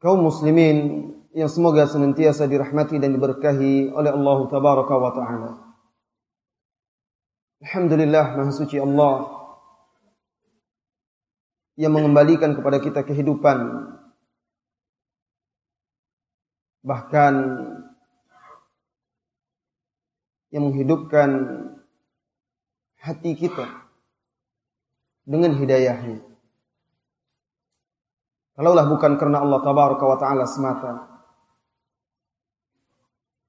kaum muslimin yang semoga senantiasa dirahmati dan diberkahi oleh Allah tabaraka wa taala. Alhamdulillah maha suci Allah yang mengembalikan kepada kita kehidupan bahkan yang menghidupkan hati kita dengan hidayahnya. Kalaulah bukan karena Allah tabaraka wa taala semata,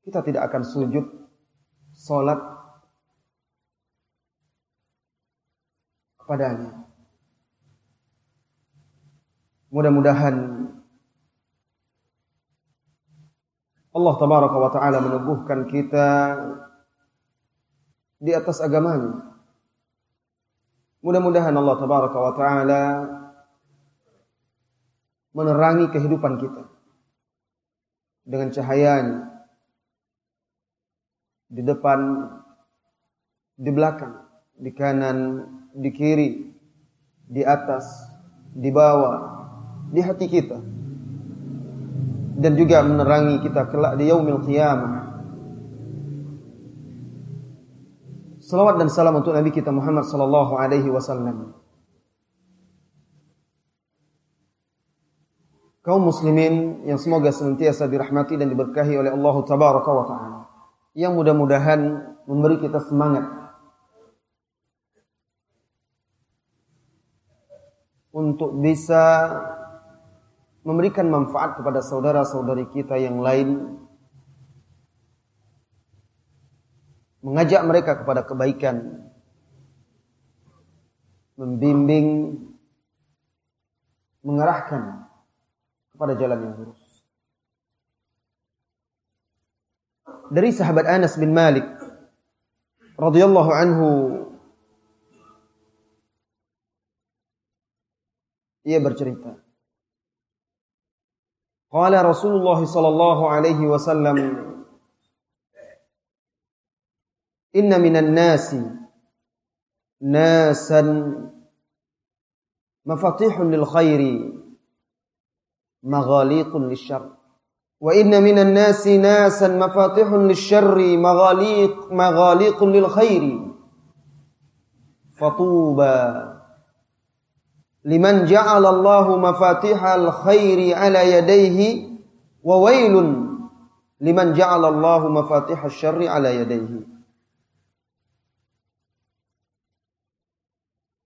kita tidak akan sujud salat kepadanya. Mudah-mudahan Allah tabaraka wa taala meneguhkan kita di atas agamanya. Mudah-mudahan Allah tabaraka wa taala menerangi kehidupan kita dengan cahayanya di depan, di belakang, di kanan, di kiri, di atas, di bawah, di hati kita dan juga menerangi kita kelak di yaumil qiyamah. Salawat dan salam untuk Nabi kita Muhammad sallallahu alaihi wasallam. Kaum muslimin yang semoga senantiasa dirahmati dan diberkahi oleh Allah tabaraka wa taala. Yang mudah-mudahan memberi kita semangat untuk bisa memberikan manfaat kepada saudara-saudari kita yang lain mengajak mereka kepada kebaikan membimbing mengarahkan pada jalan yang lurus. Dari sahabat Anas bin Malik radhiyallahu anhu ia bercerita Qala Rasulullah sallallahu alaihi wasallam Inna minan nasi nasan mafatihun lil khairi مغاليق للشر. وإن من الناس ناسا مفاتح للشر مغاليق مغاليق للخير. فطوبى لمن جعل الله مفاتيح الخير على يديه وويل لمن جعل الله مفاتيح الشر على يديه.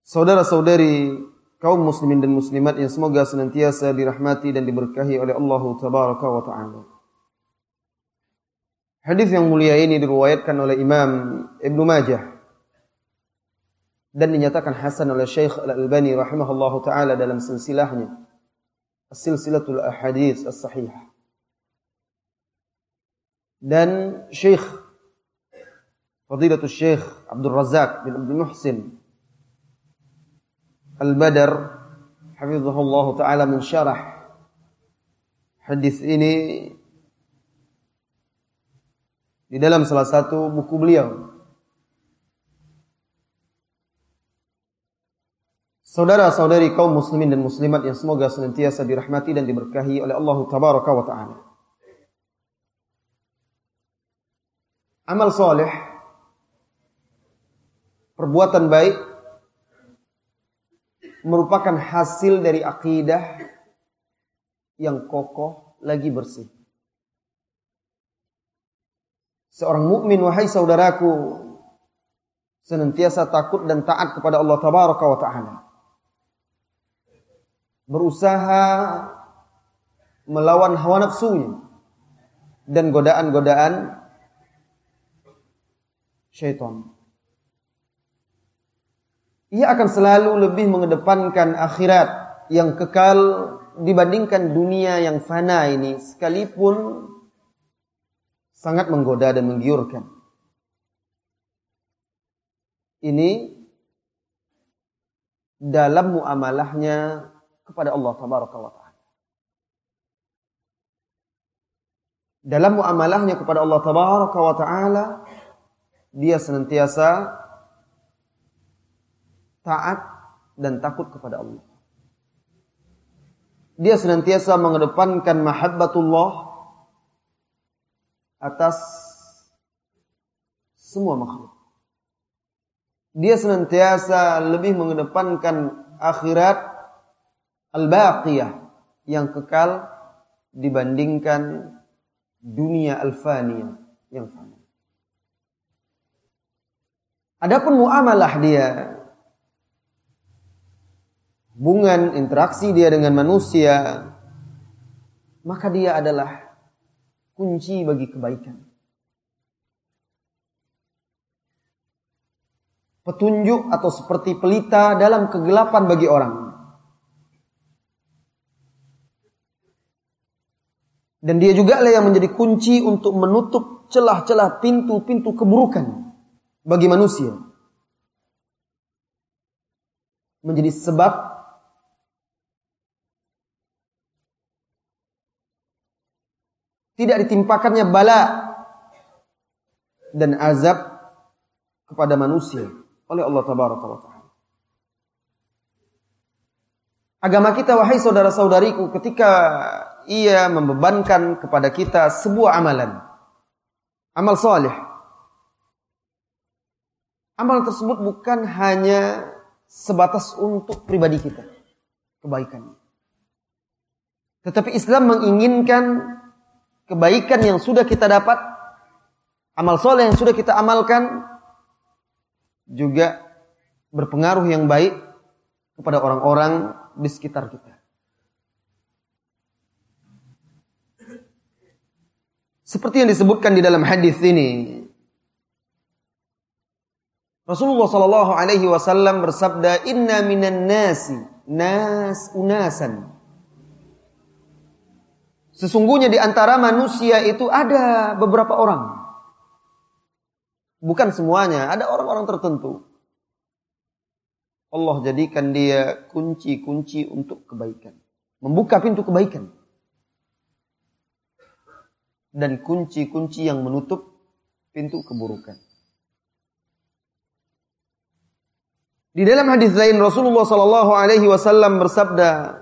Saudara-saudari kaum muslimin dan muslimat yang semoga senantiasa dirahmati dan diberkahi oleh Allah tabaraka wa taala. Hadis yang mulia ini diriwayatkan oleh Imam Ibnu Majah dan dinyatakan hasan oleh Syekh Al-Albani rahimahullahu taala dalam silsilahnya As-Silsilatul Ahadits As-Sahihah. Dan Syekh Fadilatul Syekh Abdul Razak bin Abdul Muhsin Al-Badar hafizahullah taala mensyarah hadis ini di dalam salah satu buku beliau. Saudara-saudari kaum muslimin dan muslimat yang semoga senantiasa dirahmati dan diberkahi oleh Allah tabaraka wa taala. Amal soleh, perbuatan baik merupakan hasil dari akidah yang kokoh lagi bersih. Seorang mukmin wahai saudaraku senantiasa takut dan taat kepada Allah tabaraka wa taala. Berusaha melawan hawa nafsunya dan godaan-godaan syaitan. Ia akan selalu lebih mengedepankan akhirat yang kekal dibandingkan dunia yang fana ini sekalipun sangat menggoda dan menggiurkan. Ini dalam muamalahnya kepada Allah taala. Dalam muamalahnya kepada Allah taala dia senantiasa taat dan takut kepada Allah. Dia senantiasa mengedepankan mahabbatullah atas semua makhluk. Dia senantiasa lebih mengedepankan akhirat al-baqiyah yang kekal dibandingkan dunia al-faniyah yang fana. Adapun muamalah dia hubungan interaksi dia dengan manusia, maka dia adalah kunci bagi kebaikan. Petunjuk atau seperti pelita dalam kegelapan bagi orang. Dan dia juga lah yang menjadi kunci untuk menutup celah-celah pintu-pintu keburukan bagi manusia. Menjadi sebab tidak ditimpakannya bala dan azab kepada manusia oleh Allah taala. Agama kita wahai saudara-saudariku ketika ia membebankan kepada kita sebuah amalan amal soleh amal tersebut bukan hanya sebatas untuk pribadi kita kebaikan tetapi Islam menginginkan kebaikan yang sudah kita dapat, amal soleh yang sudah kita amalkan, juga berpengaruh yang baik kepada orang-orang di sekitar kita. Seperti yang disebutkan di dalam hadis ini, Rasulullah Shallallahu Alaihi Wasallam bersabda, Inna minan nasi nas unasan Sesungguhnya di antara manusia itu ada beberapa orang. Bukan semuanya, ada orang-orang tertentu. Allah jadikan dia kunci-kunci untuk kebaikan. Membuka pintu kebaikan. Dan kunci-kunci yang menutup pintu keburukan. Di dalam hadis lain Rasulullah sallallahu alaihi wasallam bersabda,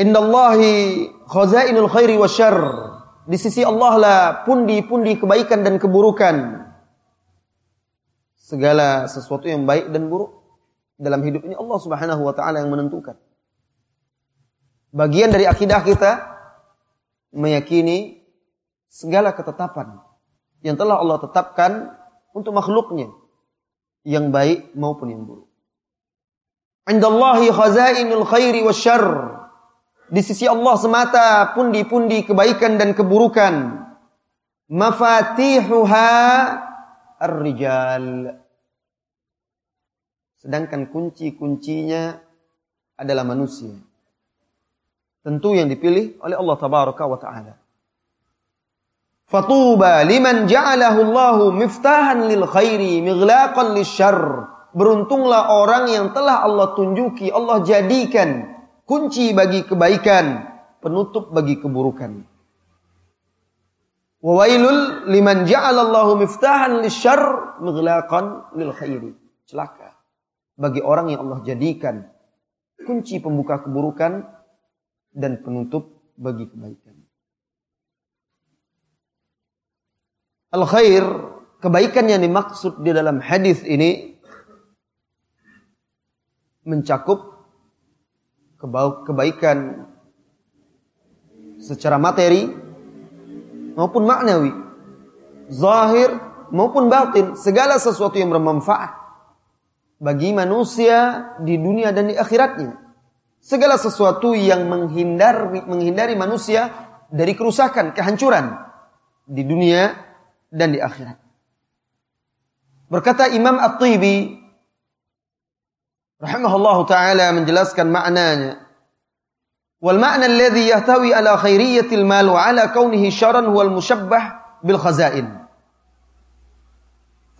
Indallahi khazainul khairi wasyarr. Di sisi Allah lah pundi-pundi kebaikan dan keburukan. Segala sesuatu yang baik dan buruk dalam hidup ini Allah Subhanahu wa taala yang menentukan. Bagian dari akidah kita meyakini segala ketetapan yang telah Allah tetapkan untuk makhluknya yang baik maupun yang buruk. Indallahi khazainul khairi wasyarr. Di sisi Allah semata pundi-pundi kebaikan dan keburukan. Mafatihuha ar-rijal. Sedangkan kunci-kuncinya adalah manusia. Tentu yang dipilih oleh Allah tabaraka wa taala. Fatuba liman ja'alahu Allahu miftahan lil khairi mighlaqan lisyarr. Beruntunglah orang yang telah Allah tunjuki, Allah jadikan kunci bagi kebaikan, penutup bagi keburukan. Wa wailul liman ja'alallahu miftahan lisyarr mighlaqan lil khairi. Celaka bagi orang yang Allah jadikan kunci pembuka keburukan dan penutup bagi kebaikan. Al khair, kebaikan yang dimaksud di dalam hadis ini mencakup kebaikan secara materi maupun maknawi. zahir maupun batin, segala sesuatu yang bermanfaat bagi manusia di dunia dan di akhiratnya. Segala sesuatu yang menghindari menghindari manusia dari kerusakan, kehancuran di dunia dan di akhirat. Berkata Imam At-Tibi rahimahullahu taala menjelaskan maknanya. Wal makna alladhi yahtawi ala khairiyatil mal wa ala kaunihi syaran huwal musyabbah bil khazain.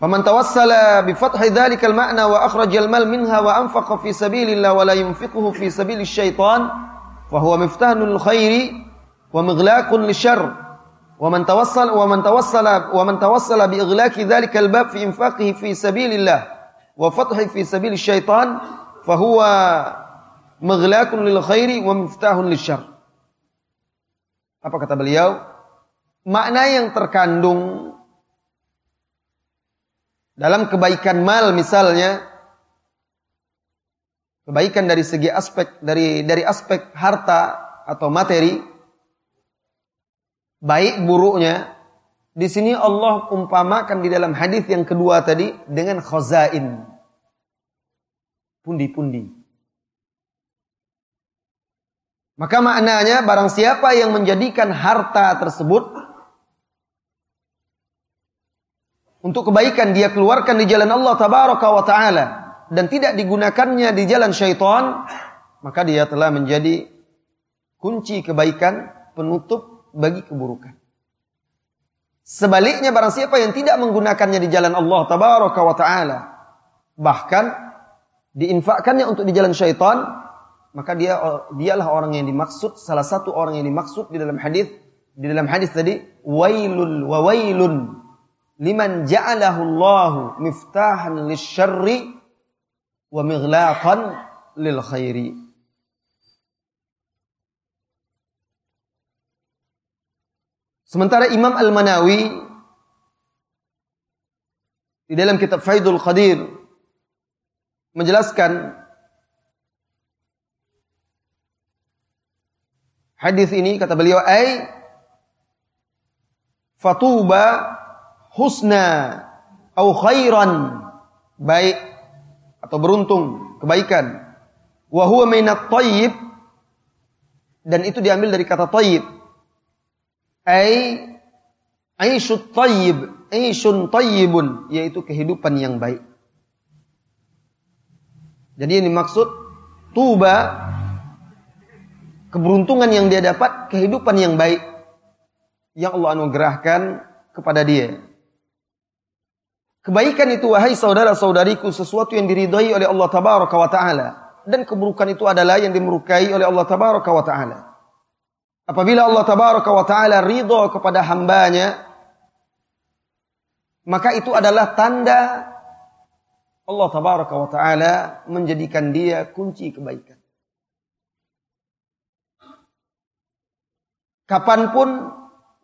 Faman tawassala bi fathi dzalikal ma'na wa akhraja al mal minha wa anfaqa fi sabilillah wa la yunfiquhu fi sabilis syaitan fa huwa miftahnul khairi wa maghlaqun lisyarr. ومن توصل ومن توصل ومن توصل بإغلاق ذلك الباب في إنفاقه في سبيل الله wa fathi fi sabil syaitan fahuwa maghlaqun lil khairi wa miftahun lisyarr. Apa kata beliau? Makna yang terkandung dalam kebaikan mal misalnya kebaikan dari segi aspek dari dari aspek harta atau materi baik buruknya di sini Allah umpamakan di dalam hadis yang kedua tadi dengan khazain. Pundi-pundi. Maka maknanya barang siapa yang menjadikan harta tersebut untuk kebaikan dia keluarkan di jalan Allah tabaraka wa taala dan tidak digunakannya di jalan syaitan, maka dia telah menjadi kunci kebaikan penutup bagi keburukan. Sebaliknya barang siapa yang tidak menggunakannya di jalan Allah tabaraka wa taala, bahkan diinfakkannya untuk di jalan syaitan, maka dia dialah orang yang dimaksud salah satu orang yang dimaksud di dalam hadis di dalam hadis tadi wailul wa wailun liman ja'alahu Allah miftahan lisyarri wa mighlaqan lil khairi. Sementara Imam Al-Manawi di dalam kitab Faidul Qadir menjelaskan hadis ini kata beliau ai fatuba husna au khairan baik atau beruntung kebaikan. Wa huwa minat thayyib dan itu diambil dari kata thayyib Ai aisyut tayyib, aisyun tayyibun, yaitu kehidupan yang baik. Jadi ini maksud tuba keberuntungan yang dia dapat, kehidupan yang baik yang Allah anugerahkan kepada dia. Kebaikan itu wahai saudara-saudariku sesuatu yang diridhai oleh Allah tabaraka wa taala dan keburukan itu adalah yang dimurkai oleh Allah tabaraka wa taala. Apabila Allah tabaraka wa taala ridho kepada hambanya, maka itu adalah tanda Allah tabaraka wa taala menjadikan dia kunci kebaikan. Kapan pun,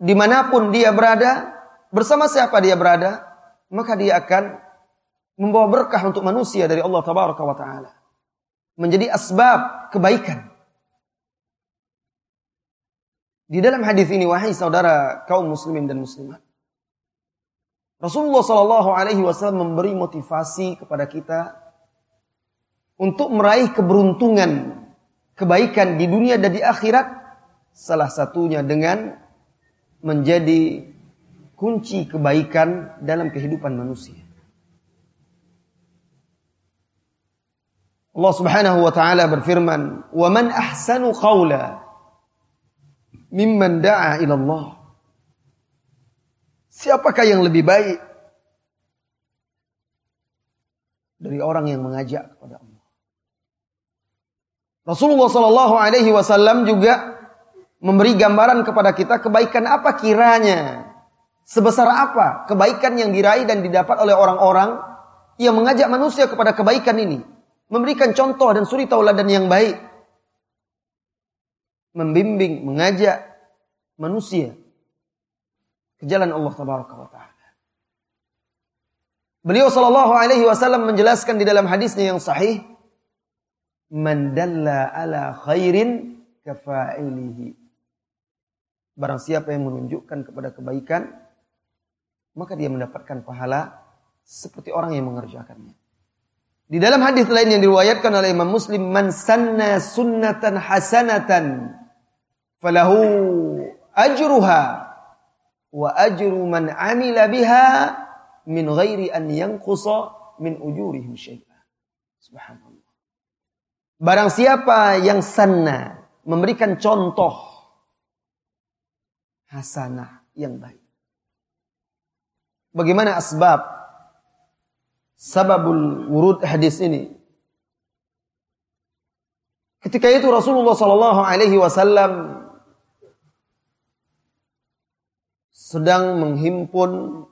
di mana pun dia berada, bersama siapa dia berada, maka dia akan membawa berkah untuk manusia dari Allah tabaraka taala. Menjadi asbab kebaikan. Di dalam hadis ini wahai saudara kaum muslimin dan muslimat. Rasulullah Shallallahu alaihi wasallam memberi motivasi kepada kita untuk meraih keberuntungan, kebaikan di dunia dan di akhirat salah satunya dengan menjadi kunci kebaikan dalam kehidupan manusia. Allah Subhanahu wa taala berfirman, "Wa man ahsanu qawla mimman da'a ilallah. Siapakah yang lebih baik dari orang yang mengajak kepada Allah? Rasulullah Shallallahu Alaihi Wasallam juga memberi gambaran kepada kita kebaikan apa kiranya, sebesar apa kebaikan yang diraih dan didapat oleh orang-orang yang mengajak manusia kepada kebaikan ini, memberikan contoh dan suri tauladan yang baik membimbing, mengajak manusia ke jalan Allah tabaraka wa taala. Beliau sallallahu alaihi wasallam menjelaskan di dalam hadisnya yang sahih, "Man dalla ala khairin kafa'ilihi." Barang siapa yang menunjukkan kepada kebaikan, maka dia mendapatkan pahala seperti orang yang mengerjakannya. Di dalam hadis lain yang diriwayatkan oleh Imam Muslim, "Man sanna sunnatan hasanatan falahu ajruha wa ajru man amila biha min ghairi an yanqusa min ujurihim syai'a." Subhanallah. Barang siapa yang sanna memberikan contoh hasanah yang baik. Bagaimana asbab sababul wurud hadis ini. Ketika itu Rasulullah sallallahu alaihi wasallam sedang menghimpun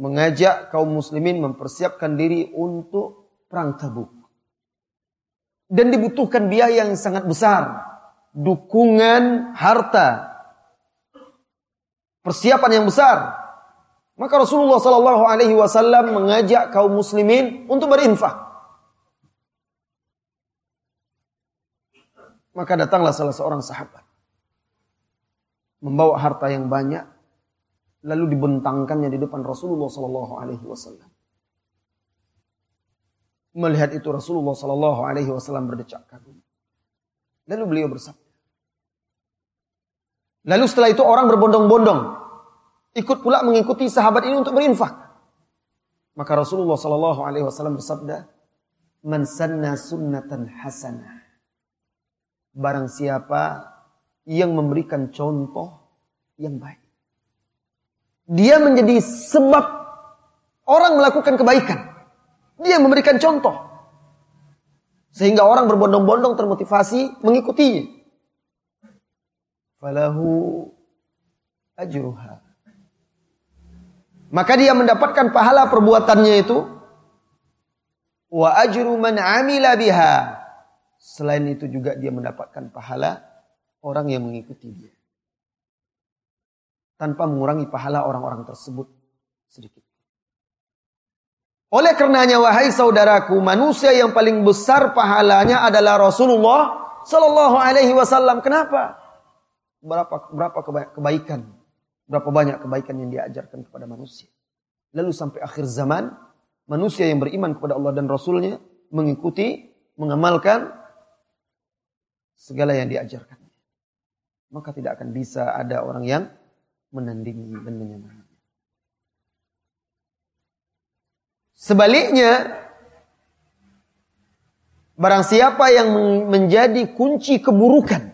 mengajak kaum muslimin mempersiapkan diri untuk perang Tabuk. Dan dibutuhkan biaya yang sangat besar, dukungan harta, persiapan yang besar. Maka Rasulullah Sallallahu Alaihi Wasallam mengajak kaum muslimin untuk berinfak. Maka datanglah salah seorang sahabat. Membawa harta yang banyak. Lalu dibentangkannya di depan Rasulullah Sallallahu Alaihi Wasallam. Melihat itu Rasulullah Sallallahu Alaihi Wasallam berdecak kagum. Lalu beliau bersabda. Lalu setelah itu orang berbondong-bondong ikut pula mengikuti sahabat ini untuk berinfak. Maka Rasulullah Shallallahu Alaihi Wasallam bersabda, "Man sanna sunnatan hasanah." Barang siapa yang memberikan contoh yang baik. Dia menjadi sebab orang melakukan kebaikan. Dia memberikan contoh. Sehingga orang berbondong-bondong termotivasi mengikutinya. Falahu ajruha maka dia mendapatkan pahala perbuatannya itu. Wa ajru man amila biha. Selain itu juga dia mendapatkan pahala orang yang mengikuti dia. Tanpa mengurangi pahala orang-orang tersebut sedikit. Oleh karenanya wahai saudaraku, manusia yang paling besar pahalanya adalah Rasulullah Sallallahu Alaihi Wasallam. Kenapa? Berapa berapa kebaikan Berapa banyak kebaikan yang diajarkan kepada manusia. Lalu sampai akhir zaman, manusia yang beriman kepada Allah dan Rasulnya mengikuti, mengamalkan segala yang diajarkan. Maka tidak akan bisa ada orang yang menandingi dan menyamai. Sebaliknya, barang siapa yang menjadi kunci keburukan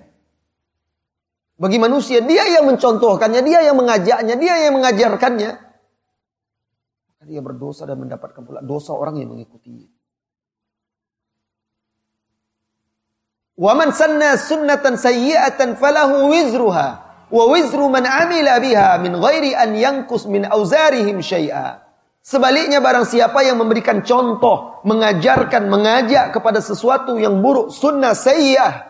bagi manusia, dia yang mencontohkannya, dia yang mengajaknya, dia yang mengajarkannya. Maka dia berdosa dan mendapatkan pula dosa orang yang mengikutinya. Waman sanna sunnatan sayyi'atan falahu wizruha man min an yankus min auzarihim. Sebaliknya barang siapa yang memberikan contoh, mengajarkan, mengajak kepada sesuatu yang buruk, sunnah sayyi'ah,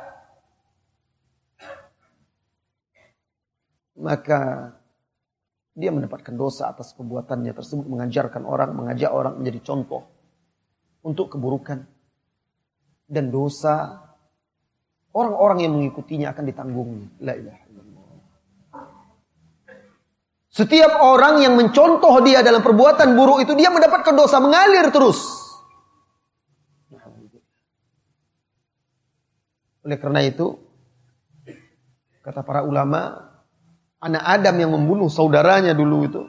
maka dia mendapatkan dosa atas perbuatannya tersebut mengajarkan orang, mengajak orang menjadi contoh untuk keburukan dan dosa orang-orang yang mengikutinya akan ditanggungnya. La ilaha. Setiap orang yang mencontoh dia dalam perbuatan buruk itu dia mendapatkan dosa mengalir terus. Oleh karena itu kata para ulama anak Adam yang membunuh saudaranya dulu itu,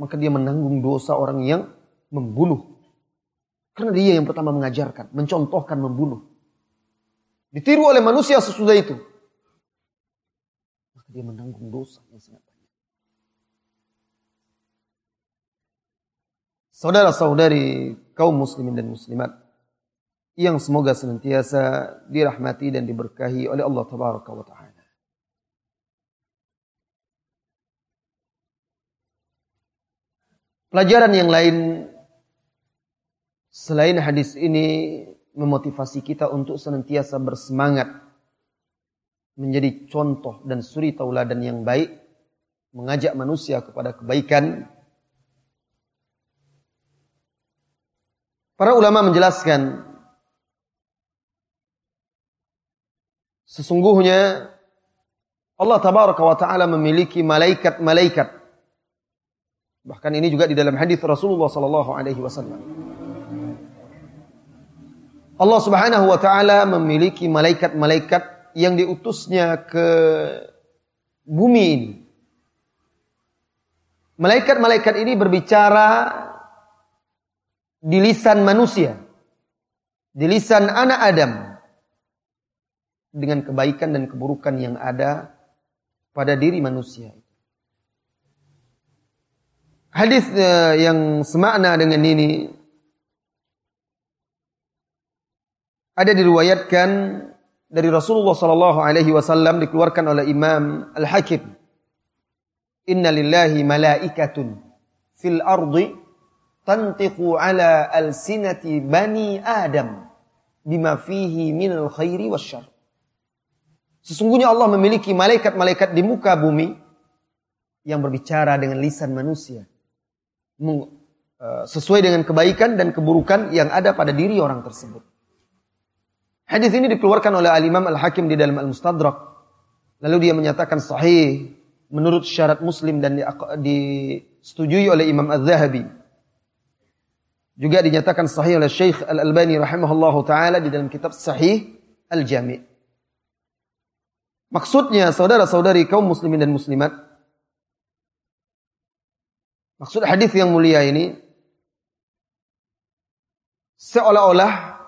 maka dia menanggung dosa orang yang membunuh. Karena dia yang pertama mengajarkan, mencontohkan membunuh. Ditiru oleh manusia sesudah itu. Maka dia menanggung dosa yang sangat Saudara-saudari kaum muslimin dan muslimat yang semoga senantiasa dirahmati dan diberkahi oleh Allah Tabaraka wa taala. Pelajaran yang lain selain hadis ini memotivasi kita untuk senantiasa bersemangat menjadi contoh dan suri tauladan yang baik, mengajak manusia kepada kebaikan. Para ulama menjelaskan sesungguhnya Allah tabaraka wa taala memiliki malaikat-malaikat Bahkan ini juga di dalam hadis Rasulullah sallallahu alaihi wasallam. Allah Subhanahu wa taala memiliki malaikat-malaikat yang diutusnya ke bumi ini. Malaikat-malaikat ini berbicara di lisan manusia, di lisan anak Adam, dengan kebaikan dan keburukan yang ada pada diri manusia. Hadis uh, yang semakna dengan ini ada diriwayatkan dari Rasulullah sallallahu alaihi wasallam dikeluarkan oleh Imam Al-Hakim. Inna lillahi malaikatun fil ardi tantiqu ala alsinati bani Adam bima fihi minal khairi wasyarr. Sesungguhnya Allah memiliki malaikat-malaikat di muka bumi yang berbicara dengan lisan manusia Eh, sesuai dengan kebaikan dan keburukan yang ada pada diri orang tersebut. Hadis ini dikeluarkan oleh Al-Imam Al-Hakim di dalam Al-Mustadrak. Lalu dia menyatakan sahih menurut syarat Muslim dan disetujui oleh Imam Az-Zahabi. Juga dinyatakan sahih oleh Syekh Al-Albani rahimahullahu taala di dalam kitab Sahih Al-Jami'. Maksudnya saudara-saudari kaum muslimin dan muslimat Maksud hadis yang mulia ini seolah-olah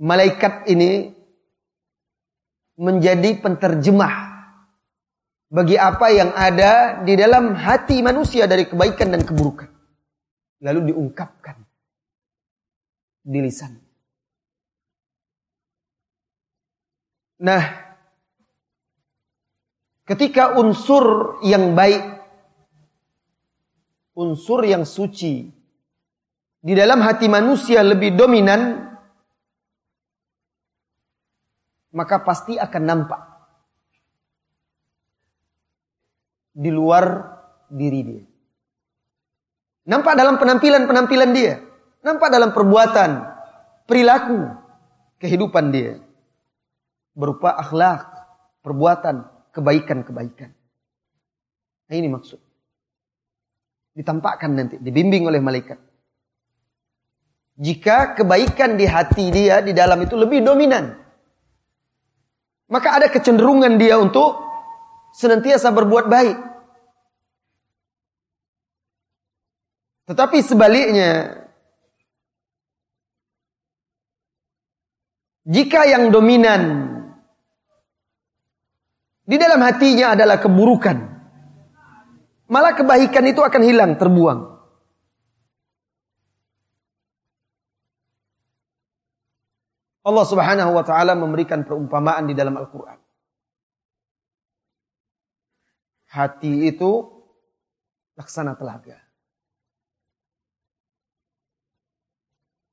malaikat ini menjadi penterjemah bagi apa yang ada di dalam hati manusia dari kebaikan dan keburukan. Lalu diungkapkan di lisan. Nah, ketika unsur yang baik unsur yang suci di dalam hati manusia lebih dominan, maka pasti akan nampak di luar diri dia. Nampak dalam penampilan-penampilan dia, nampak dalam perbuatan, perilaku, kehidupan dia. Berupa akhlak, perbuatan, kebaikan-kebaikan. Nah ini maksud ditampakkan nanti, dibimbing oleh malaikat. Jika kebaikan di hati dia di dalam itu lebih dominan, maka ada kecenderungan dia untuk senantiasa berbuat baik. Tetapi sebaliknya, jika yang dominan di dalam hatinya adalah keburukan, Malah kebaikan itu akan hilang, terbuang. Allah Subhanahu wa taala memberikan perumpamaan di dalam Al-Qur'an. Hati itu laksana telaga.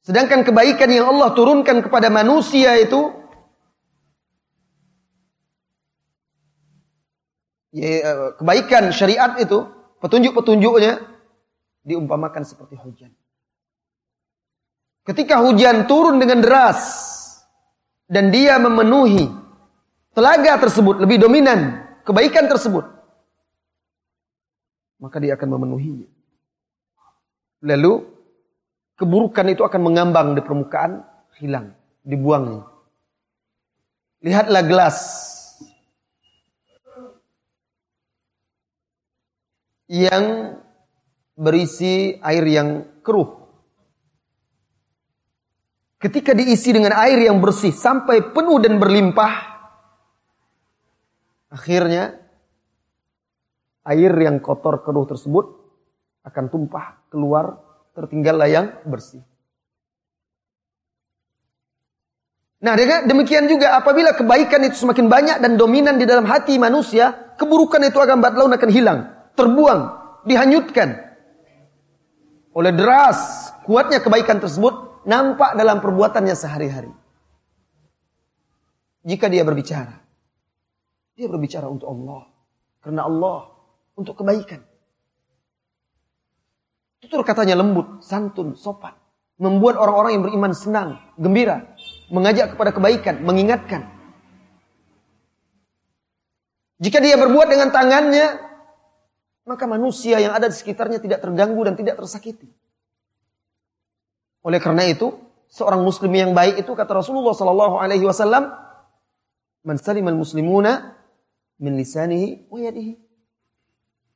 Sedangkan kebaikan yang Allah turunkan kepada manusia itu ya, eh, kebaikan syariat itu, petunjuk-petunjuknya diumpamakan seperti hujan. Ketika hujan turun dengan deras dan dia memenuhi telaga tersebut lebih dominan kebaikan tersebut, maka dia akan memenuhinya. Lalu keburukan itu akan mengambang di permukaan, hilang, dibuangnya. Lihatlah gelas yang berisi air yang keruh. Ketika diisi dengan air yang bersih sampai penuh dan berlimpah, akhirnya air yang kotor keruh tersebut akan tumpah keluar, tertinggallah yang bersih. Nah, demikian juga apabila kebaikan itu semakin banyak dan dominan di dalam hati manusia, keburukan itu akan bat laun akan hilang terbuang, dihanyutkan oleh deras kuatnya kebaikan tersebut nampak dalam perbuatannya sehari-hari. Jika dia berbicara, dia berbicara untuk Allah, karena Allah untuk kebaikan. Tutur katanya lembut, santun, sopan, membuat orang-orang yang beriman senang, gembira, mengajak kepada kebaikan, mengingatkan. Jika dia berbuat dengan tangannya, maka manusia yang ada di sekitarnya tidak terganggu dan tidak tersakiti. Oleh karena itu, seorang muslim yang baik itu kata Rasulullah sallallahu alaihi wasallam, "Man salimal muslimuna min lisanihi wa yadihi."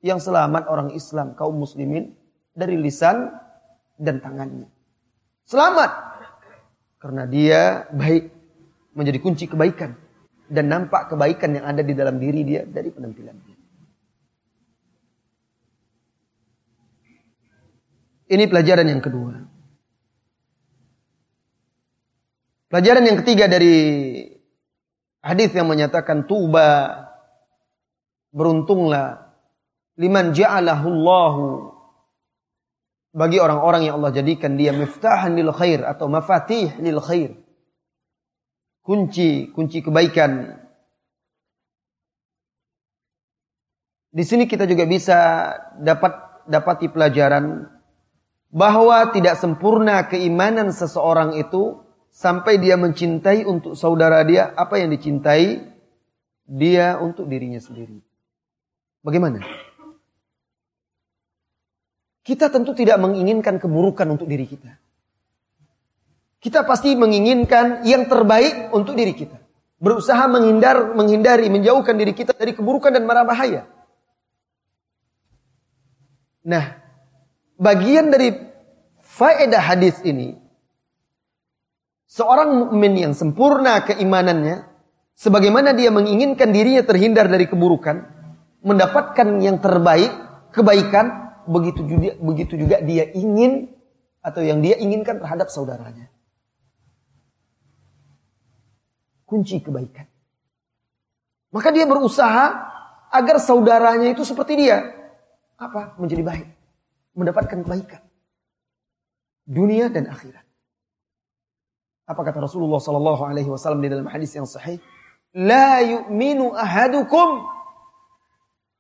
Yang selamat orang Islam kaum muslimin dari lisan dan tangannya. Selamat karena dia baik menjadi kunci kebaikan dan nampak kebaikan yang ada di dalam diri dia dari penampilan dia. Ini pelajaran yang kedua. Pelajaran yang ketiga dari hadis yang menyatakan tuba beruntunglah liman ja'alahu Allahu bagi orang-orang yang Allah jadikan dia miftahan lil khair atau mafatih lil khair. Kunci kunci kebaikan. Di sini kita juga bisa dapat dapati pelajaran bahwa tidak sempurna keimanan seseorang itu sampai dia mencintai untuk saudara dia apa yang dicintai dia untuk dirinya sendiri. Bagaimana? Kita tentu tidak menginginkan keburukan untuk diri kita. Kita pasti menginginkan yang terbaik untuk diri kita. Berusaha menghindar, menghindari, menjauhkan diri kita dari keburukan dan marah bahaya. Nah, bagian dari faedah hadis ini Seorang mukmin yang sempurna keimanannya, sebagaimana dia menginginkan dirinya terhindar dari keburukan, mendapatkan yang terbaik, kebaikan, begitu juga, begitu juga dia ingin atau yang dia inginkan terhadap saudaranya. Kunci kebaikan. Maka dia berusaha agar saudaranya itu seperti dia. Apa? Menjadi baik. Mendapatkan kebaikan. Dunia dan akhirat. Apa kata Rasulullah sallallahu alaihi wasallam di dalam hadis yang sahih? La yu'minu ahadukum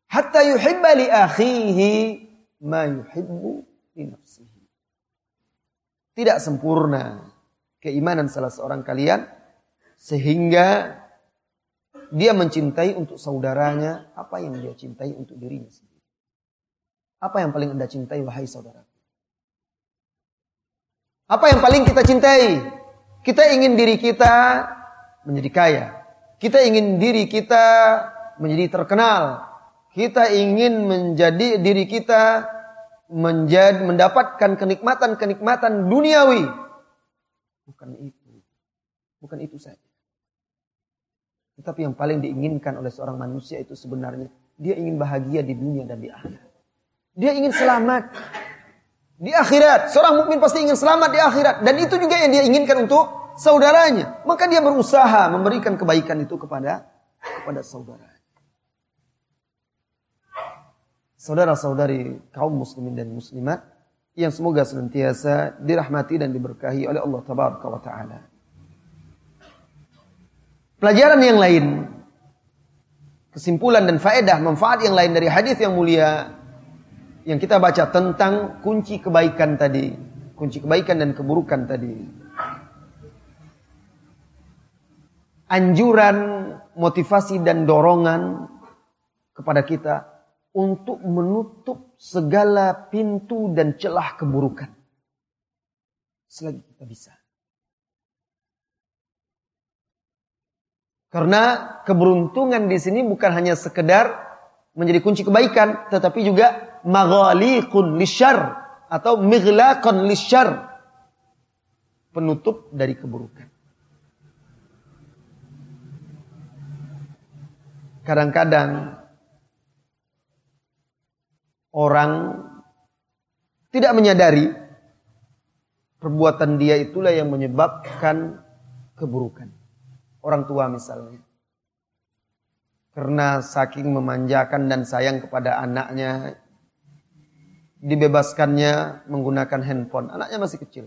hatta yuhibba li akhihi ma yuhibbu li nafsihi. Tidak sempurna keimanan salah seorang kalian sehingga dia mencintai untuk saudaranya apa yang dia cintai untuk dirinya sendiri. Apa yang paling Anda cintai wahai saudara? Apa yang paling kita cintai? Kita ingin diri kita menjadi kaya. Kita ingin diri kita menjadi terkenal. Kita ingin menjadi diri kita menjadi mendapatkan kenikmatan-kenikmatan duniawi. Bukan itu. Bukan itu saja. Tetapi yang paling diinginkan oleh seorang manusia itu sebenarnya dia ingin bahagia di dunia dan di akhirat. Dia ingin selamat di akhirat. Seorang mukmin pasti ingin selamat di akhirat dan itu juga yang dia inginkan untuk saudaranya. Maka dia berusaha memberikan kebaikan itu kepada kepada saudara. Saudara-saudari kaum muslimin dan muslimat yang semoga senantiasa dirahmati dan diberkahi oleh Allah tabaraka wa taala. Pelajaran yang lain, kesimpulan dan faedah manfaat yang lain dari hadis yang mulia yang kita baca tentang kunci kebaikan tadi, kunci kebaikan dan keburukan tadi. anjuran, motivasi dan dorongan kepada kita untuk menutup segala pintu dan celah keburukan. Selagi kita bisa. Karena keberuntungan di sini bukan hanya sekedar menjadi kunci kebaikan, tetapi juga maghaliqun lisyar atau mighlaqan lisyar. Penutup dari keburukan. Kadang-kadang orang tidak menyadari perbuatan dia itulah yang menyebabkan keburukan. Orang tua misalnya. Karena saking memanjakan dan sayang kepada anaknya, dibebaskannya menggunakan handphone. Anaknya masih kecil.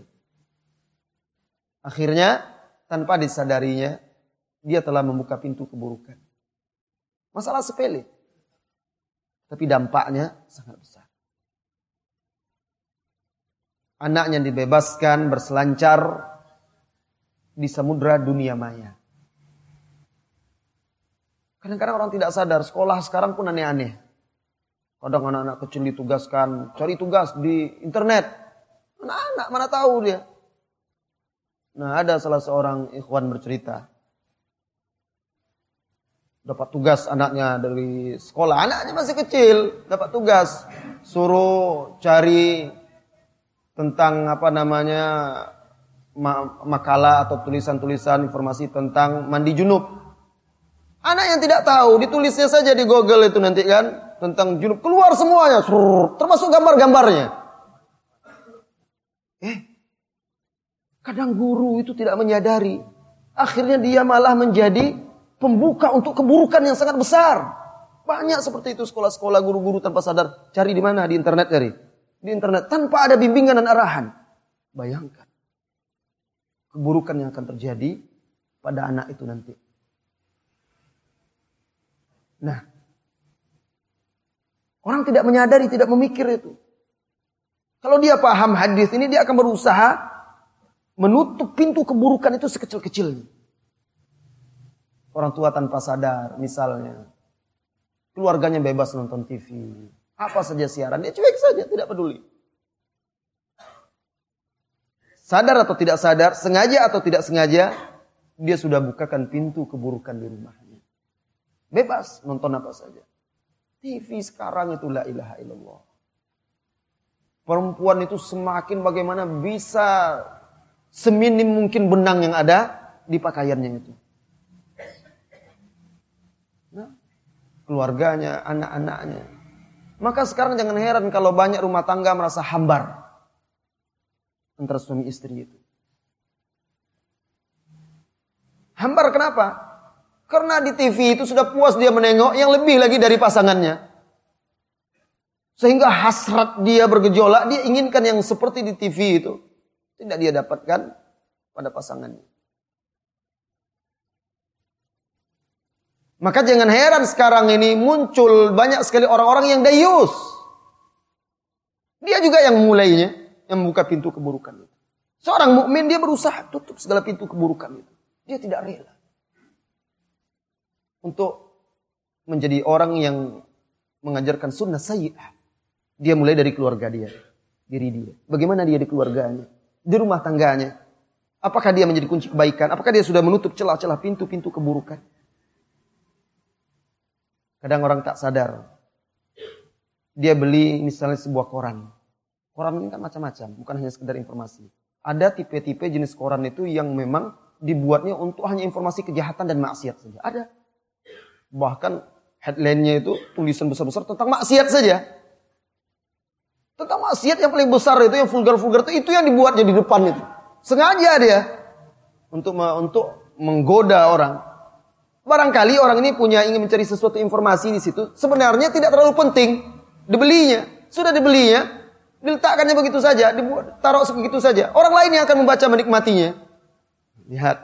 Akhirnya, tanpa disadarinya, dia telah membuka pintu keburukan. Masalah sepele. Tapi dampaknya sangat besar. Anaknya dibebaskan berselancar di samudra dunia maya. Kadang-kadang orang tidak sadar, sekolah sekarang pun aneh-aneh. Kadang anak-anak kecil ditugaskan cari tugas di internet. Anak-anak mana tahu dia. Nah ada salah seorang ikhwan bercerita. Dapat tugas anaknya dari sekolah. Anaknya masih kecil. Dapat tugas. Suruh cari tentang apa namanya makalah atau tulisan-tulisan informasi tentang mandi junub. Anak yang tidak tahu, ditulisnya saja di Google itu nanti kan tentang junub keluar semuanya, surr, termasuk gambar-gambarnya. Eh, kadang guru itu tidak menyadari, akhirnya dia malah menjadi pembuka untuk keburukan yang sangat besar. Banyak seperti itu sekolah-sekolah guru-guru tanpa sadar. Cari di mana? Di internet cari. Di internet tanpa ada bimbingan dan arahan. Bayangkan keburukan yang akan terjadi pada anak itu nanti. Nah, orang tidak menyadari, tidak memikir itu. Kalau dia paham hadis ini, dia akan berusaha menutup pintu keburukan itu sekecil-kecilnya. Orang tua tanpa sadar, misalnya. Keluarganya bebas nonton TV. Apa saja siaran, dia cuek saja, tidak peduli. Sadar atau tidak sadar, sengaja atau tidak sengaja, dia sudah bukakan pintu keburukan di rumah. Bebas nonton apa saja. TV sekarang itu la ilaha illallah. Perempuan itu semakin bagaimana bisa seminim mungkin benang yang ada di pakaiannya itu. Nah, keluarganya, anak-anaknya. Maka sekarang jangan heran kalau banyak rumah tangga merasa hambar antara suami istri itu. Hambar kenapa? Karena di TV itu sudah puas dia menengok yang lebih lagi dari pasangannya. Sehingga hasrat dia bergejolak, dia inginkan yang seperti di TV itu. Tidak dia dapatkan pada pasangannya. Maka jangan heran sekarang ini muncul banyak sekali orang-orang yang dayus. Dia juga yang mulainya, yang membuka pintu keburukan itu. Seorang mukmin dia berusaha tutup segala pintu keburukan itu. Dia tidak rela untuk menjadi orang yang mengajarkan sunnah sayyi'ah. Dia mulai dari keluarga dia, diri dia. Bagaimana dia di keluarganya, di rumah tangganya. Apakah dia menjadi kunci kebaikan? Apakah dia sudah menutup celah-celah pintu-pintu keburukan? Kadang orang tak sadar. Dia beli misalnya sebuah koran. Koran ini kan macam-macam, bukan hanya sekedar informasi. Ada tipe-tipe jenis koran itu yang memang dibuatnya untuk hanya informasi kejahatan dan maksiat saja. Ada. Bahkan headline-nya itu tulisan besar-besar tentang maksiat saja. Tentang maksiat yang paling besar itu, yang vulgar-vulgar itu, itu yang dibuatnya di depan itu. Sengaja dia. Untuk untuk menggoda orang. Barangkali orang ini punya ingin mencari sesuatu informasi di situ. Sebenarnya tidak terlalu penting. Dibelinya. Sudah dibelinya. Diletakkannya begitu saja. Dibuat, taruh segitu saja. Orang lain yang akan membaca menikmatinya. Lihat.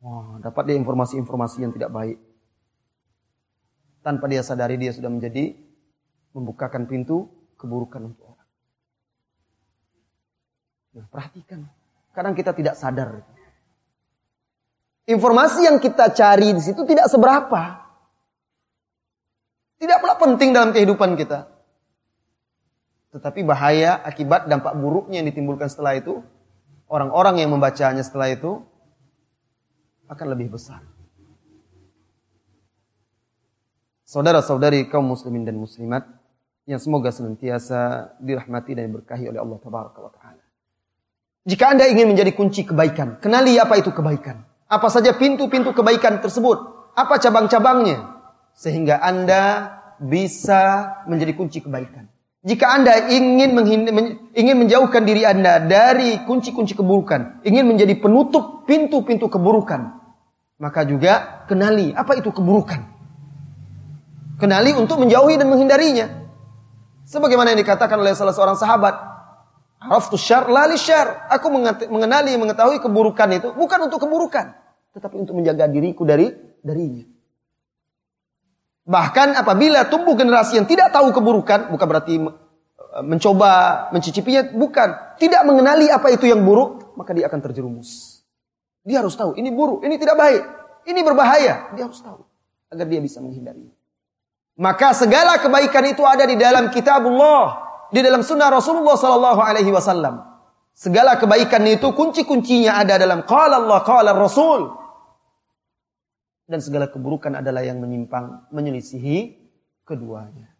Wah, dapat dia informasi-informasi yang tidak baik. Tanpa dia sadari dia sudah menjadi membukakan pintu keburukan untuk orang. Nah, perhatikan. Kadang kita tidak sadar. Informasi yang kita cari di situ tidak seberapa. Tidak pula penting dalam kehidupan kita. Tetapi bahaya akibat dampak buruknya yang ditimbulkan setelah itu. Orang-orang yang membacanya setelah itu akan lebih besar. Saudara-saudari kaum muslimin dan muslimat yang semoga senantiasa dirahmati dan diberkahi oleh Allah taala. Jika Anda ingin menjadi kunci kebaikan, kenali apa itu kebaikan. Apa saja pintu-pintu kebaikan tersebut, apa cabang-cabangnya sehingga Anda bisa menjadi kunci kebaikan. Jika Anda ingin ingin menjauhkan diri Anda dari kunci-kunci keburukan, ingin menjadi penutup pintu-pintu keburukan, maka juga kenali apa itu keburukan. Kenali untuk menjauhi dan menghindarinya. Sebagaimana yang dikatakan oleh salah seorang sahabat, Araftu syar lali syar. Aku mengenali, mengetahui keburukan itu bukan untuk keburukan, tetapi untuk menjaga diriku dari darinya. Bahkan apabila tumbuh generasi yang tidak tahu keburukan, bukan berarti mencoba mencicipinya, bukan. Tidak mengenali apa itu yang buruk, maka dia akan terjerumus. Dia harus tahu ini buruk, ini tidak baik, ini berbahaya. Dia harus tahu agar dia bisa menghindari. Maka segala kebaikan itu ada di dalam kitabullah, di dalam sunnah Rasulullah sallallahu alaihi wasallam. Segala kebaikan itu kunci-kuncinya ada dalam qala Allah, qala Rasul. Dan segala keburukan adalah yang menyimpang, menyelisihi keduanya.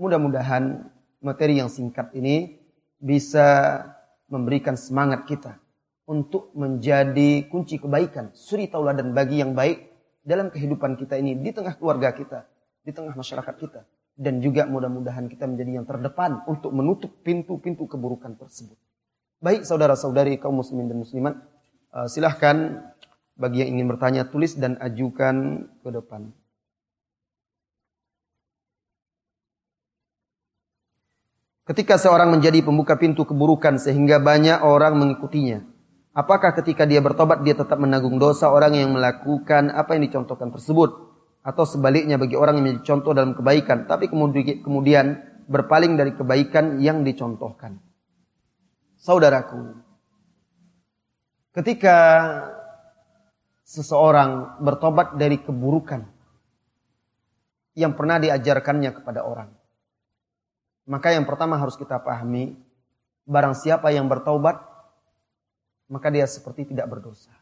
Mudah-mudahan materi yang singkat ini bisa memberikan semangat kita untuk menjadi kunci kebaikan, suri tauladan bagi yang baik dalam kehidupan kita ini di tengah keluarga kita, di tengah masyarakat kita. Dan juga mudah-mudahan kita menjadi yang terdepan untuk menutup pintu-pintu keburukan tersebut. Baik saudara-saudari kaum muslimin dan muslimat, uh, silahkan bagi yang ingin bertanya tulis dan ajukan ke depan. Ketika seorang menjadi pembuka pintu keburukan sehingga banyak orang mengikutinya, apakah ketika dia bertobat dia tetap menanggung dosa orang yang melakukan apa yang dicontohkan tersebut? Atau sebaliknya bagi orang yang menjadi contoh dalam kebaikan tapi kemudian berpaling dari kebaikan yang dicontohkan. Saudaraku, ketika seseorang bertobat dari keburukan yang pernah diajarkannya kepada orang, maka yang pertama harus kita pahami, barang siapa yang bertobat, maka dia seperti tidak berdosa.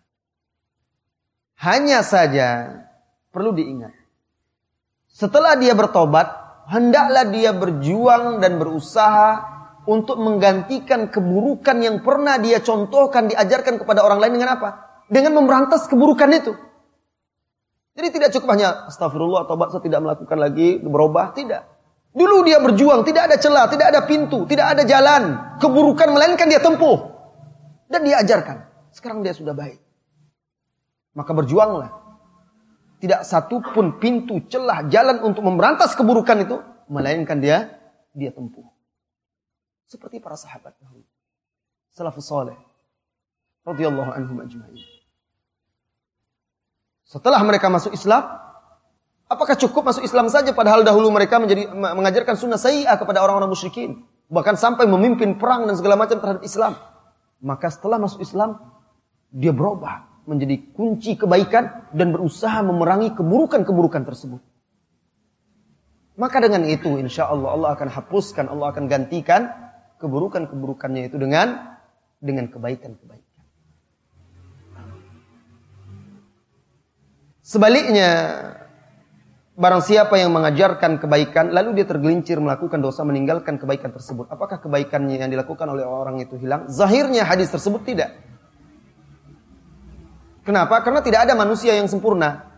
Hanya saja Perlu diingat. Setelah dia bertobat, hendaklah dia berjuang dan berusaha untuk menggantikan keburukan yang pernah dia contohkan, diajarkan kepada orang lain dengan apa? Dengan memberantas keburukan itu. Jadi tidak cukup hanya astagfirullah, tobat saya tidak melakukan lagi, berubah, tidak. Dulu dia berjuang, tidak ada celah, tidak ada pintu, tidak ada jalan. Keburukan melainkan dia tempuh. Dan dia ajarkan. Sekarang dia sudah baik. Maka berjuanglah tidak satu pun pintu celah jalan untuk memberantas keburukan itu melainkan dia dia tempuh. Seperti para sahabat dahulu. Salafus saleh radhiyallahu anhum ajma'in. Setelah mereka masuk Islam, apakah cukup masuk Islam saja padahal dahulu mereka menjadi mengajarkan sunnah sayyi'ah kepada orang-orang musyrikin, bahkan sampai memimpin perang dan segala macam terhadap Islam. Maka setelah masuk Islam, dia berubah menjadi kunci kebaikan dan berusaha memerangi keburukan-keburukan tersebut. Maka dengan itu insya Allah Allah akan hapuskan, Allah akan gantikan keburukan-keburukannya itu dengan dengan kebaikan-kebaikan. Sebaliknya, barang siapa yang mengajarkan kebaikan, lalu dia tergelincir melakukan dosa meninggalkan kebaikan tersebut. Apakah kebaikannya yang dilakukan oleh orang itu hilang? Zahirnya hadis tersebut tidak. Kenapa? Karena tidak ada manusia yang sempurna.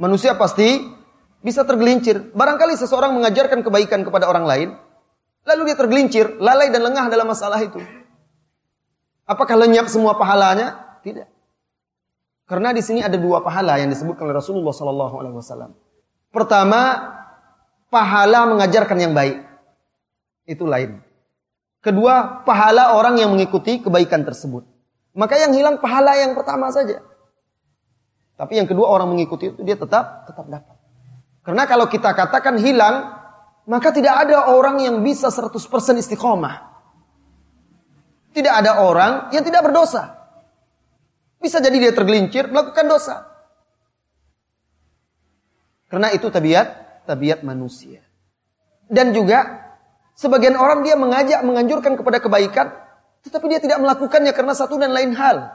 Manusia pasti bisa tergelincir. Barangkali seseorang mengajarkan kebaikan kepada orang lain, lalu dia tergelincir, lalai dan lengah dalam masalah itu. Apakah lenyap semua pahalanya? Tidak. Karena di sini ada dua pahala yang disebutkan oleh Rasulullah Sallallahu Alaihi Wasallam. Pertama, pahala mengajarkan yang baik. Itu lain. Kedua, pahala orang yang mengikuti kebaikan tersebut. Maka yang hilang pahala yang pertama saja. Tapi yang kedua orang mengikuti itu dia tetap tetap dapat. Karena kalau kita katakan hilang, maka tidak ada orang yang bisa 100% istiqomah. Tidak ada orang yang tidak berdosa. Bisa jadi dia tergelincir melakukan dosa. Karena itu tabiat tabiat manusia. Dan juga sebagian orang dia mengajak menganjurkan kepada kebaikan tetapi dia tidak melakukannya karena satu dan lain hal.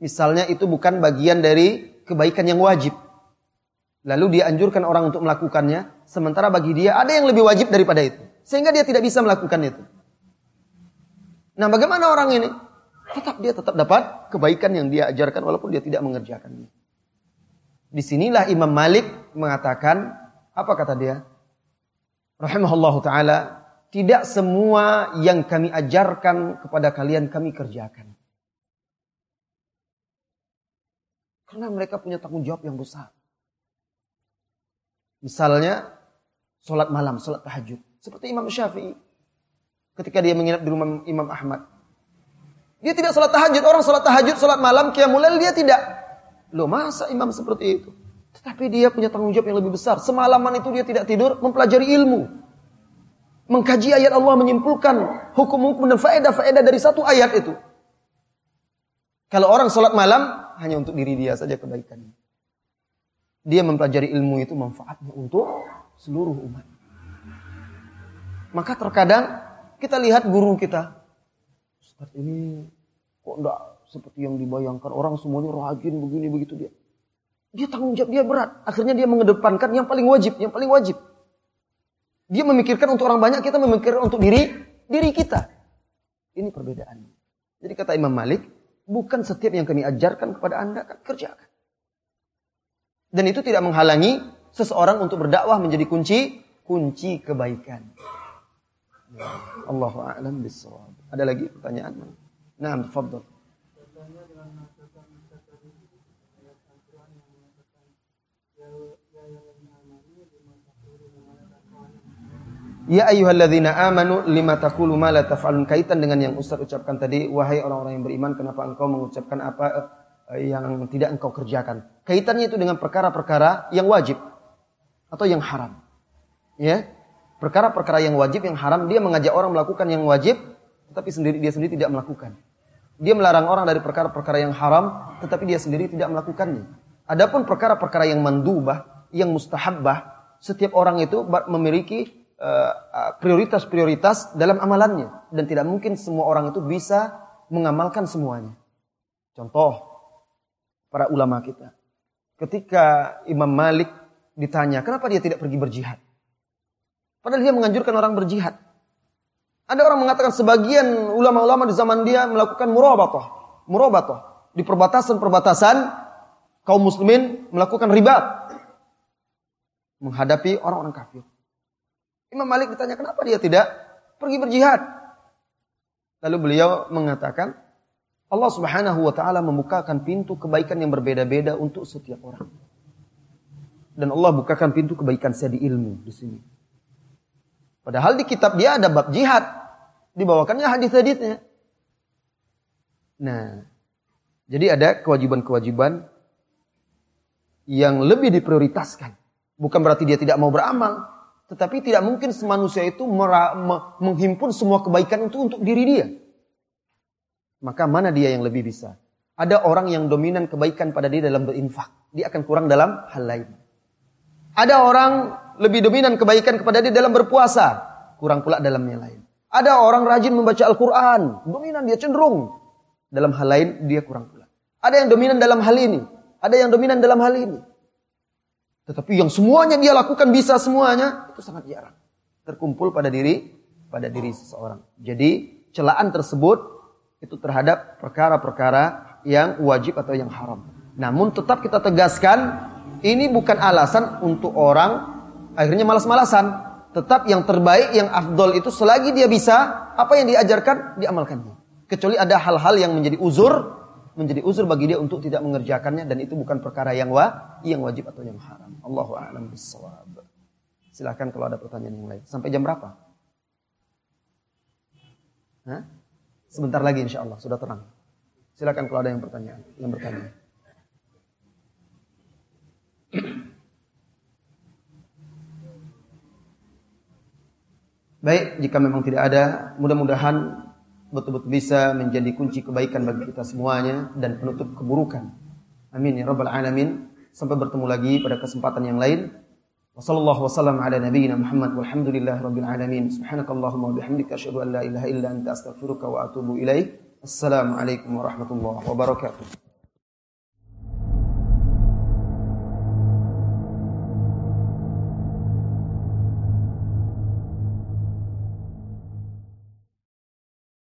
Misalnya itu bukan bagian dari kebaikan yang wajib. Lalu dia anjurkan orang untuk melakukannya, sementara bagi dia ada yang lebih wajib daripada itu. Sehingga dia tidak bisa melakukan itu. Nah bagaimana orang ini? Tetap dia tetap dapat kebaikan yang dia ajarkan walaupun dia tidak mengerjakannya. Di sinilah Imam Malik mengatakan, apa kata dia? Rahimahullah ta'ala, tidak semua yang kami ajarkan kepada kalian kami kerjakan. Karena mereka punya tanggung jawab yang besar. Misalnya, sholat malam, sholat tahajud. Seperti Imam Syafi'i. Ketika dia menginap di rumah Imam Ahmad. Dia tidak sholat tahajud. Orang sholat tahajud, sholat malam, qiyamulail dia tidak. Loh masa imam seperti itu? Tetapi dia punya tanggung jawab yang lebih besar. Semalaman itu dia tidak tidur, mempelajari ilmu mengkaji ayat Allah menyimpulkan hukum-hukum dan faedah-faedah dari satu ayat itu. Kalau orang sholat malam hanya untuk diri dia saja kebaikannya. dia mempelajari ilmu itu manfaatnya untuk seluruh umat. Maka terkadang kita lihat guru kita, Ustaz ini kok enggak seperti yang dibayangkan orang semuanya rajin begini begitu dia. Dia tanggung jawab dia berat. Akhirnya dia mengedepankan yang paling wajib, yang paling wajib. Dia memikirkan untuk orang banyak, kita memikirkan untuk diri diri kita. Ini perbedaannya. Jadi kata Imam Malik, bukan setiap yang kami ajarkan kepada Anda kerjakan. Dan itu tidak menghalangi seseorang untuk berdakwah menjadi kunci kunci kebaikan. Allahu a'lam bissawab. Ada lagi pertanyaan? Nah, tafadhol. Ya ayyuhalladzina amanu lima taqulu ma la taf'alun. Kaitan dengan yang Ustaz ucapkan tadi wahai orang-orang yang beriman kenapa engkau mengucapkan apa eh, yang tidak engkau kerjakan? Kaitannya itu dengan perkara-perkara yang wajib atau yang haram. Ya perkara-perkara yang wajib yang haram dia mengajak orang melakukan yang wajib tetapi sendiri dia sendiri tidak melakukan. Dia melarang orang dari perkara-perkara yang haram tetapi dia sendiri tidak melakukannya. Adapun perkara-perkara yang mandubah yang mustahabbah setiap orang itu memiliki prioritas-prioritas dalam amalannya dan tidak mungkin semua orang itu bisa mengamalkan semuanya. Contoh para ulama kita. Ketika Imam Malik ditanya, kenapa dia tidak pergi berjihad? Padahal dia menganjurkan orang berjihad. Ada orang mengatakan sebagian ulama-ulama di zaman dia melakukan murabatah. Murabatah. Di perbatasan-perbatasan kaum muslimin melakukan ribat. Menghadapi orang-orang kafir. Imam Malik ditanya kenapa dia tidak pergi berjihad. Lalu beliau mengatakan, Allah Subhanahu wa taala membukakan pintu kebaikan yang berbeda-beda untuk setiap orang. Dan Allah bukakan pintu kebaikan saya di ilmu di sini. Padahal di kitab dia ada bab jihad. Dibawakannya hadis-hadisnya. Nah, jadi ada kewajiban-kewajiban yang lebih diprioritaskan. Bukan berarti dia tidak mau beramal, tetapi tidak mungkin manusia itu menghimpun semua kebaikan itu untuk diri dia. Maka mana dia yang lebih bisa? Ada orang yang dominan kebaikan pada dia dalam berinfak. Dia akan kurang dalam hal lain. Ada orang lebih dominan kebaikan kepada dia dalam berpuasa. Kurang pula dalam yang lain. Ada orang rajin membaca Al-Quran. Dominan dia cenderung. Dalam hal lain dia kurang pula. Ada yang dominan dalam hal ini. Ada yang dominan dalam hal ini. Tetapi yang semuanya dia lakukan bisa semuanya itu sangat jarang. Terkumpul pada diri pada diri seseorang. Jadi celaan tersebut itu terhadap perkara-perkara yang wajib atau yang haram. Namun tetap kita tegaskan ini bukan alasan untuk orang akhirnya malas-malasan. Tetap yang terbaik, yang afdol itu selagi dia bisa apa yang diajarkan diamalkannya. Kecuali ada hal-hal yang menjadi uzur menjadi uzur bagi dia untuk tidak mengerjakannya dan itu bukan perkara yang wa yang wajib atau yang haram. Allahu a'lam bissawab. Silakan kalau ada pertanyaan yang lain. Sampai jam berapa? Hah? Sebentar lagi insya Allah sudah terang. Silakan kalau ada yang pertanyaan, yang bertanya. Baik, jika memang tidak ada, mudah-mudahan betul-betul bisa menjadi kunci kebaikan bagi kita semuanya dan penutup keburukan. Amin ya rabbal alamin. Sampai bertemu lagi pada kesempatan yang lain. Wassallallahu wasallam ala nabiyyina Muhammad walhamdulillahi rabbil alamin. Subhanakallahumma wa bihamdika asyhadu an la ilaha illa anta astaghfiruka wa atubu ilaik. Assalamualaikum warahmatullahi wabarakatuh.